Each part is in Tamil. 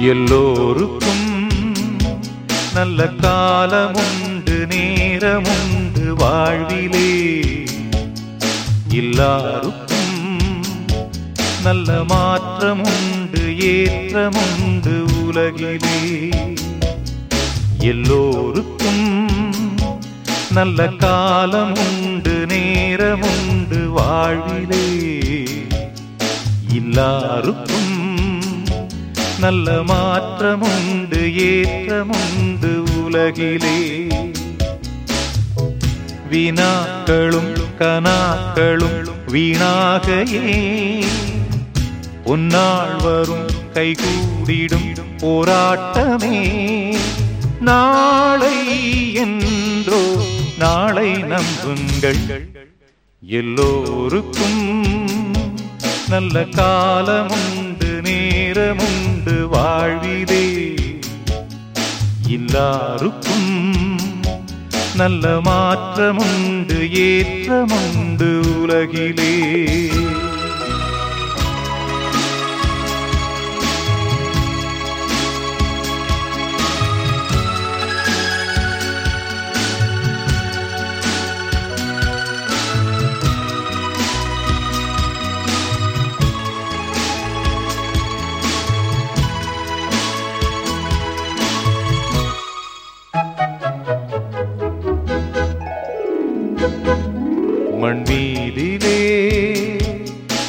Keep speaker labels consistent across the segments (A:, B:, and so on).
A: எல்லோருக்கும் நல்ல காலமுண்டு நேரமுண்டு வாழ்விலே. எல்லாருக்கும் நல்ல மாற்றமுண்டு ஏற்றமுண்டு உலகிலே. எல்லோருக்கும் நல்ல காலமுண்டு நேரமுண்டு வாழ்விலே. எல்லாருக்கும் நல்ல மாற்றமுண்டு ஏற்றமுண்டு உலகிலே. வினாக்களும் கனாக்களும் வீணாகையே. உன்னாள் வரும் கைகூடிடும் போராட்டமே. நாளை என்றோ நாளை நம்புங்கள். எல்லோருக்கும் நல்ல காலமுண்டு நேரமுண்டு எல்லாருக்கும் நல்ல மாற்றமுண்டு ஏற்றமுண்டு உலகிலே.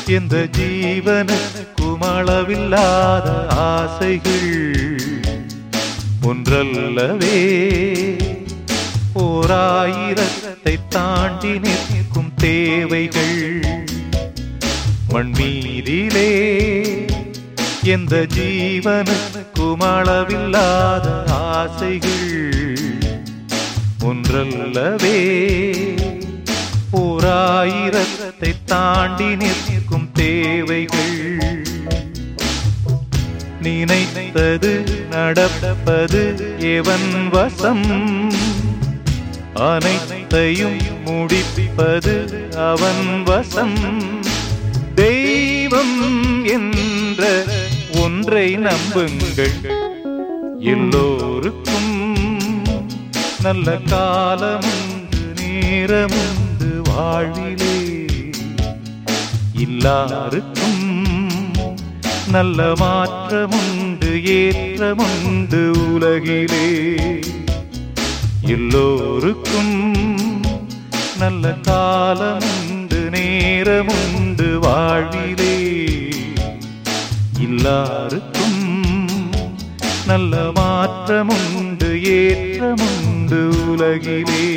A: எந்த ஜீவனுக்கும் அளவில்லாத ஆசைகள்? ஒன்றல்லவே ஓராயிரத்தை தாண்டி நிற்கும் தேவைகள். மண்மீதிலே எந்த ஜீவனுக்கும் அளவில்லாத ஆசைகள்? ஒன்றல்லவே ஓராயிரத்தை தாண்டி நிற்கும் தேவைகள். நினைத்தது நடப்பது எவன் வசம்? அனைத்தையும் முடிப்பது அவன் வசம். தெய்வம் என்ற ஒன்றை நம்புங்கள். எல்லோருக்கும் நல்ல காலமுண்டு நேரமுண்டு வாழி எல்லாருக்கும் நல்ல மாற்றமுண்டு ஏற்றமுண்டு உலகிலே. எல்லோருக்கும் நல்ல காலமுண்டு நேரமுண்டு வாழ்விலே. எல்லாருக்கும் நல்ல மாற்றமுண்டு ஏற்றமுண்டு உலகிலே.